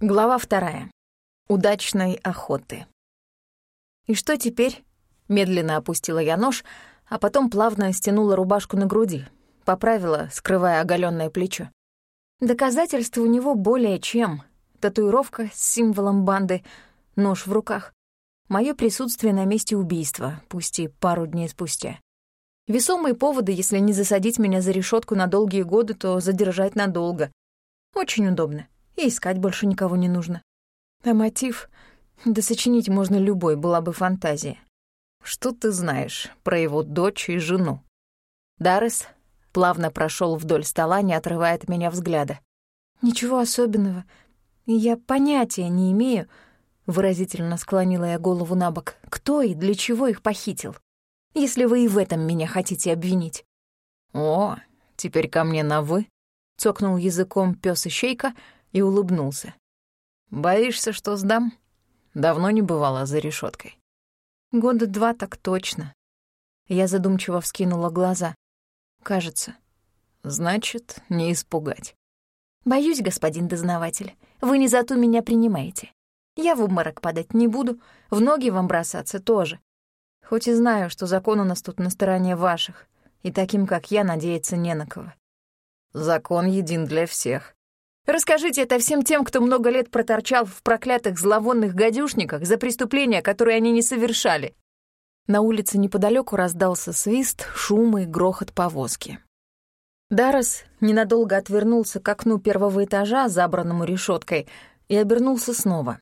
Глава вторая. Удачной охоты. «И что теперь?» Медленно опустила я нож, а потом плавно стянула рубашку на груди, поправила, скрывая оголённое плечо. Доказательства у него более чем. Татуировка с символом банды, нож в руках. Моё присутствие на месте убийства, пусть и пару дней спустя. Весомые поводы, если не засадить меня за решетку на долгие годы, то задержать надолго. Очень удобно и искать больше никого не нужно. А мотив? Да сочинить можно любой, была бы фантазия. Что ты знаешь про его дочь и жену? Даррес плавно прошел вдоль стола, не отрывая от меня взгляда. «Ничего особенного. Я понятия не имею», — выразительно склонила я голову на бок, «кто и для чего их похитил, если вы и в этом меня хотите обвинить». «О, теперь ко мне на «вы», — цокнул языком пёс Ищейка — и улыбнулся. «Боишься, что сдам? Давно не бывала за решеткой. «Года два так точно». Я задумчиво вскинула глаза. «Кажется». «Значит, не испугать». «Боюсь, господин дознаватель, вы не за ту меня принимаете. Я в обморок падать не буду, в ноги вам бросаться тоже. Хоть и знаю, что закон у нас тут на стороне ваших, и таким, как я, надеяться не на кого». «Закон един для всех», Расскажите это всем тем, кто много лет проторчал в проклятых зловонных гадюшниках за преступления, которые они не совершали. На улице неподалеку раздался свист, шум и грохот повозки. Дарос ненадолго отвернулся к окну первого этажа, забранному решеткой, и обернулся снова.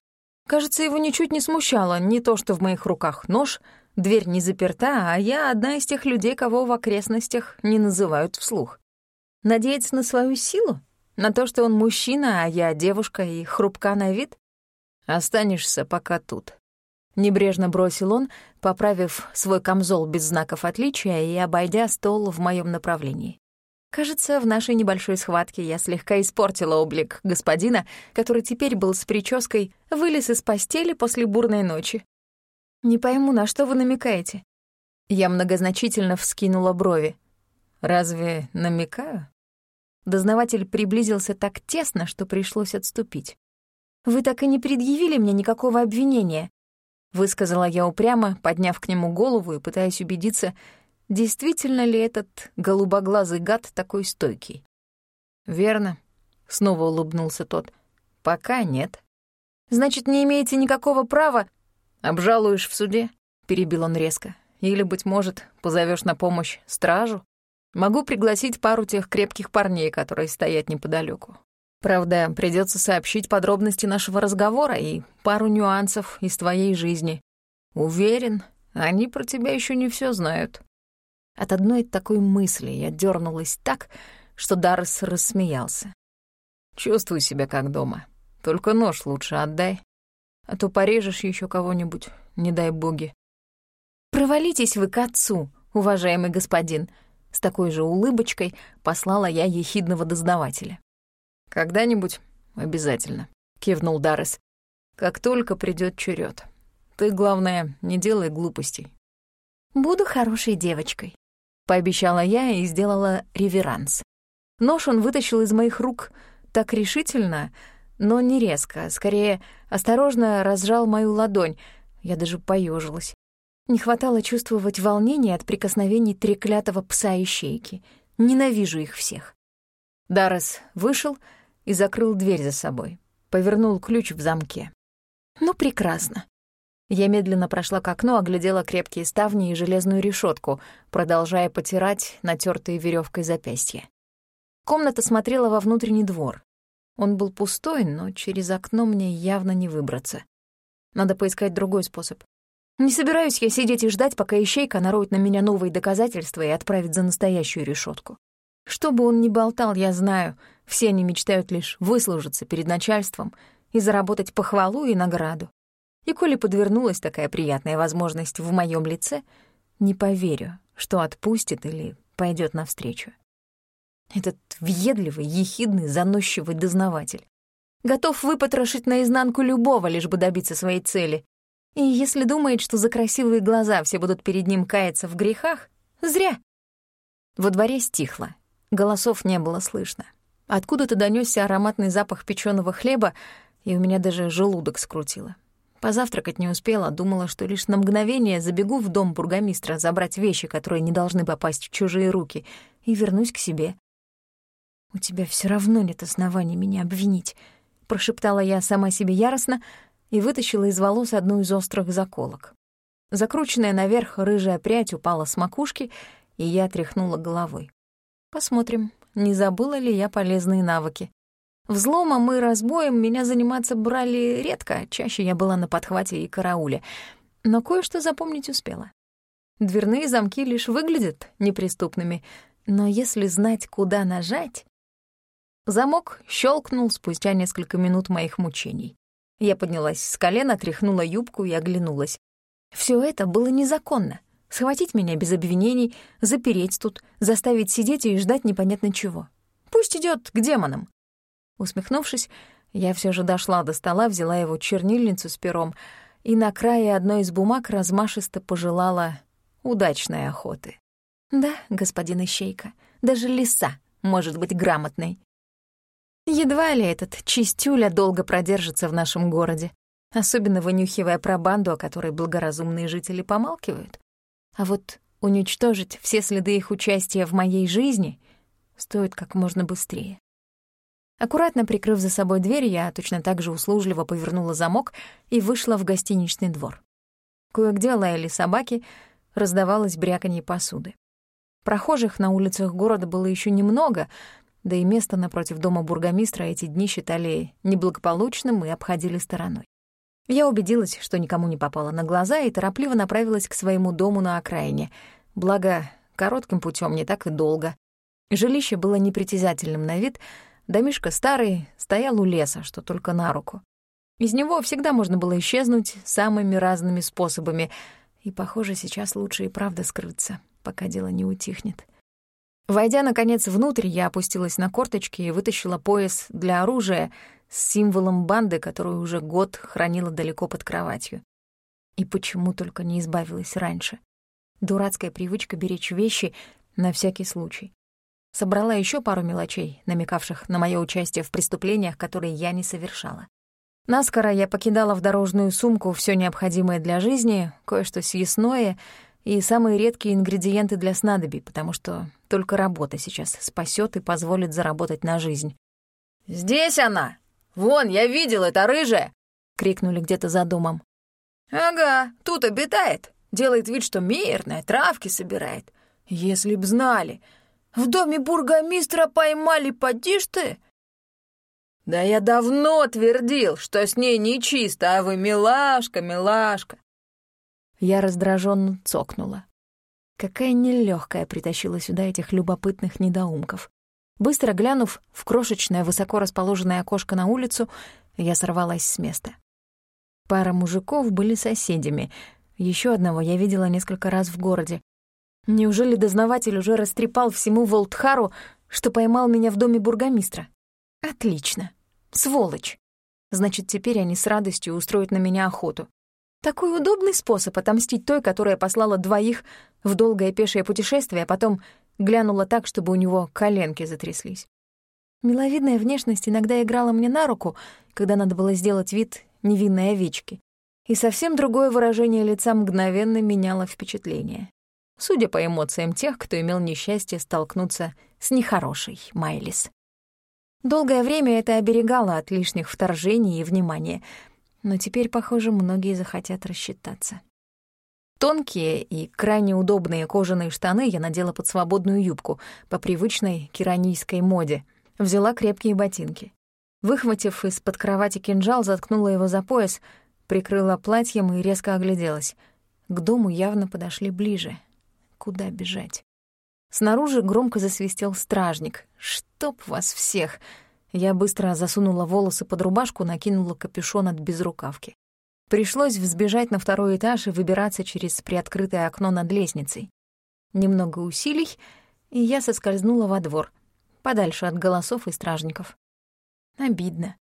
Кажется, его ничуть не смущало не то, что в моих руках нож, дверь не заперта, а я одна из тех людей, кого в окрестностях не называют вслух. Надеяться на свою силу? На то, что он мужчина, а я девушка и хрупка на вид? Останешься пока тут. Небрежно бросил он, поправив свой камзол без знаков отличия и обойдя стол в моем направлении. Кажется, в нашей небольшой схватке я слегка испортила облик господина, который теперь был с прической, вылез из постели после бурной ночи. «Не пойму, на что вы намекаете?» Я многозначительно вскинула брови. «Разве намекаю?» Дознаватель приблизился так тесно, что пришлось отступить. «Вы так и не предъявили мне никакого обвинения», — высказала я упрямо, подняв к нему голову и пытаясь убедиться, действительно ли этот голубоглазый гад такой стойкий. «Верно», — снова улыбнулся тот. «Пока нет». «Значит, не имеете никакого права...» «Обжалуешь в суде», — перебил он резко. «Или, быть может, позовешь на помощь стражу?» Могу пригласить пару тех крепких парней, которые стоят неподалеку. Правда, придется сообщить подробности нашего разговора и пару нюансов из твоей жизни. Уверен, они про тебя еще не все знают. От одной такой мысли я дернулась так, что Даррес рассмеялся. Чувствуй себя как дома. Только нож лучше отдай, а то порежешь еще кого-нибудь, не дай боги. Провалитесь вы к отцу, уважаемый господин, — с такой же улыбочкой послала я ехидного дознавателя. «Когда-нибудь обязательно», — кивнул Даррес. «Как только придет черед. Ты, главное, не делай глупостей». «Буду хорошей девочкой», — пообещала я и сделала реверанс. Нож он вытащил из моих рук так решительно, но не резко, скорее осторожно разжал мою ладонь. Я даже поежилась. Не хватало чувствовать волнение от прикосновений треклятого пса-ищейки. Ненавижу их всех. Даррес вышел и закрыл дверь за собой. Повернул ключ в замке. Ну, прекрасно. Я медленно прошла к окну, оглядела крепкие ставни и железную решетку, продолжая потирать натертые веревкой запястья. Комната смотрела во внутренний двор. Он был пустой, но через окно мне явно не выбраться. Надо поискать другой способ. Не собираюсь я сидеть и ждать, пока ищейка нароет на меня новые доказательства и отправит за настоящую решетку. Что бы он ни болтал, я знаю, все они мечтают лишь выслужиться перед начальством и заработать похвалу и награду. И коли подвернулась такая приятная возможность в моем лице, не поверю, что отпустит или пойдет навстречу. Этот въедливый, ехидный, заносчивый дознаватель. Готов выпотрошить наизнанку любого, лишь бы добиться своей цели. И если думает, что за красивые глаза все будут перед ним каяться в грехах, зря. Во дворе стихло, голосов не было слышно. Откуда-то донёсся ароматный запах печёного хлеба, и у меня даже желудок скрутило. Позавтракать не успела, думала, что лишь на мгновение забегу в дом бургомистра забрать вещи, которые не должны попасть в чужие руки, и вернусь к себе. «У тебя все равно нет оснований меня обвинить», — прошептала я сама себе яростно и вытащила из волос одну из острых заколок. Закрученная наверх рыжая прядь упала с макушки, и я тряхнула головой. Посмотрим, не забыла ли я полезные навыки. Взломом и разбоем меня заниматься брали редко, чаще я была на подхвате и карауле, но кое-что запомнить успела. Дверные замки лишь выглядят неприступными, но если знать, куда нажать... Замок щелкнул спустя несколько минут моих мучений. Я поднялась с колена, тряхнула юбку и оглянулась. Все это было незаконно. Схватить меня без обвинений, запереть тут, заставить сидеть и ждать непонятно чего. Пусть идет к демонам. Усмехнувшись, я все же дошла до стола, взяла его чернильницу с пером и на крае одной из бумаг размашисто пожелала удачной охоты. Да, господин Ищейка, даже лиса может быть грамотной. Едва ли этот чистюля долго продержится в нашем городе, особенно вынюхивая про банду, о которой благоразумные жители помалкивают. А вот уничтожить все следы их участия в моей жизни стоит как можно быстрее. Аккуратно прикрыв за собой дверь, я точно так же услужливо повернула замок и вышла в гостиничный двор. Кое-где лаяли собаки, раздавалось бряканье посуды. Прохожих на улицах города было еще немного, да и место напротив дома бургомистра эти дни считали неблагополучным и обходили стороной. Я убедилась, что никому не попало на глаза, и торопливо направилась к своему дому на окраине. Благо, коротким путем не так и долго. Жилище было непритязательным на вид — Домишко старый, стоял у леса, что только на руку. Из него всегда можно было исчезнуть самыми разными способами, и, похоже, сейчас лучше и правда скрыться, пока дело не утихнет. Войдя, наконец, внутрь, я опустилась на корточки и вытащила пояс для оружия с символом банды, которую уже год хранила далеко под кроватью. И почему только не избавилась раньше? Дурацкая привычка беречь вещи на всякий случай собрала еще пару мелочей, намекавших на мое участие в преступлениях, которые я не совершала. Наскоро я покидала в дорожную сумку все необходимое для жизни, кое-что съестное и самые редкие ингредиенты для снадобий, потому что только работа сейчас спасет и позволит заработать на жизнь. «Здесь она! Вон, я видел, это рыжая!» — крикнули где-то за домом. «Ага, тут обитает. Делает вид, что мирная, травки собирает. Если б знали, в доме бургомистра поймали, поди ты!» «Да я давно твердил, что с ней нечисто, а вы милашка, милашка!» Я раздраженно цокнула. Какая нелегкая притащила сюда этих любопытных недоумков. Быстро глянув в крошечное, высоко расположенное окошко на улицу, я сорвалась с места. Пара мужиков были соседями. Еще одного я видела несколько раз в городе. Неужели дознаватель уже растрепал всему Волтхару, что поймал меня в доме бургомистра? Отлично. Сволочь. Значит, теперь они с радостью устроят на меня охоту. Такой удобный способ отомстить той, которая послала двоих в долгое пешее путешествие, а потом глянула так, чтобы у него коленки затряслись. Миловидная внешность иногда играла мне на руку, когда надо было сделать вид невинной овечки. И совсем другое выражение лица мгновенно меняло впечатление судя по эмоциям тех, кто имел несчастье столкнуться с нехорошей Майлис. Долгое время это оберегало от лишних вторжений и внимания, но теперь, похоже, многие захотят рассчитаться. Тонкие и крайне удобные кожаные штаны я надела под свободную юбку по привычной киранийской моде, взяла крепкие ботинки. Выхватив из-под кровати кинжал, заткнула его за пояс, прикрыла платьем и резко огляделась. К дому явно подошли ближе, Куда бежать? Снаружи громко засвистел стражник. «Чтоб вас всех!» Я быстро засунула волосы под рубашку, накинула капюшон от безрукавки. Пришлось взбежать на второй этаж и выбираться через приоткрытое окно над лестницей. Немного усилий, и я соскользнула во двор, подальше от голосов и стражников. Обидно.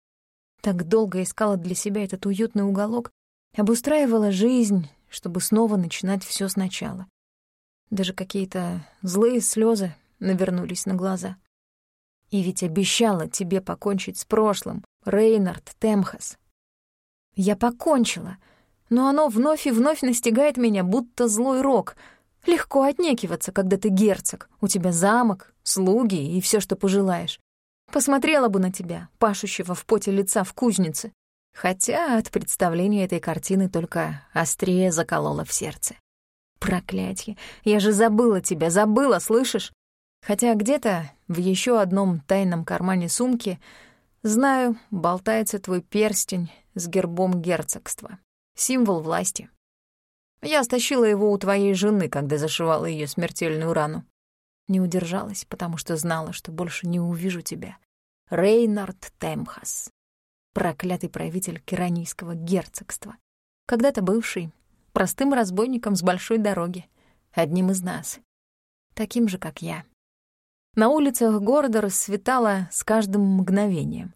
Так долго искала для себя этот уютный уголок, обустраивала жизнь, чтобы снова начинать все сначала. Даже какие-то злые слезы навернулись на глаза. И ведь обещала тебе покончить с прошлым, Рейнард Темхас. Я покончила, но оно вновь и вновь настигает меня, будто злой рок. Легко отнекиваться, когда ты герцог, у тебя замок, слуги и все, что пожелаешь. Посмотрела бы на тебя, пашущего в поте лица в кузнице. Хотя от представления этой картины только острее заколола в сердце. Проклятье, я же забыла тебя, забыла, слышишь? Хотя где-то в еще одном тайном кармане сумки, знаю, болтается твой перстень с гербом герцогства. Символ власти. Я стащила его у твоей жены, когда зашивала ее смертельную рану. Не удержалась, потому что знала, что больше не увижу тебя. Рейнард Темхас, проклятый правитель керанийского герцогства, когда-то бывший простым разбойником с большой дороги, одним из нас, таким же, как я. На улицах города рассветало с каждым мгновением.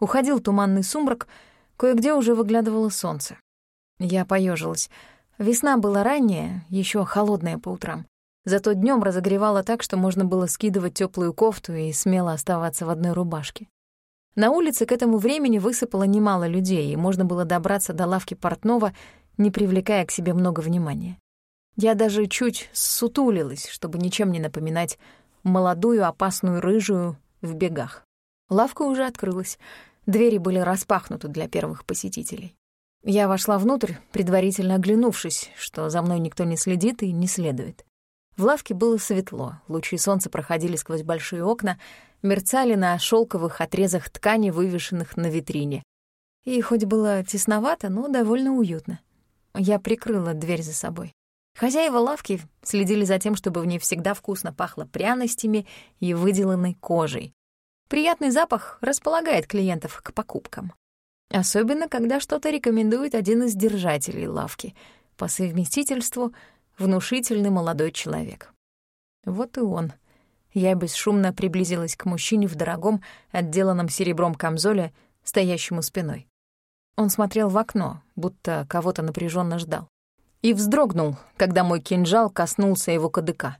Уходил туманный сумрак, кое-где уже выглядывало солнце. Я поежилась. Весна была ранняя, еще холодная по утрам. Зато днем разогревало так, что можно было скидывать теплую кофту и смело оставаться в одной рубашке. На улице к этому времени высыпало немало людей, и можно было добраться до лавки портного, не привлекая к себе много внимания. Я даже чуть сутулилась, чтобы ничем не напоминать молодую опасную рыжую в бегах. Лавка уже открылась, двери были распахнуты для первых посетителей. Я вошла внутрь, предварительно оглянувшись, что за мной никто не следит и не следует. В лавке было светло, лучи солнца проходили сквозь большие окна, мерцали на шелковых отрезах ткани, вывешенных на витрине. И хоть было тесновато, но довольно уютно. Я прикрыла дверь за собой. Хозяева лавки следили за тем, чтобы в ней всегда вкусно пахло пряностями и выделанной кожей. Приятный запах располагает клиентов к покупкам. Особенно, когда что-то рекомендует один из держателей лавки, по совместительству — внушительный молодой человек. Вот и он. Я бесшумно приблизилась к мужчине в дорогом, отделанном серебром камзоле, стоящему спиной. Он смотрел в окно, будто кого-то напряженно ждал. И вздрогнул, когда мой кинжал коснулся его кадыка.